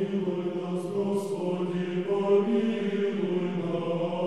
помилуй нас, Господи, помилуй нас.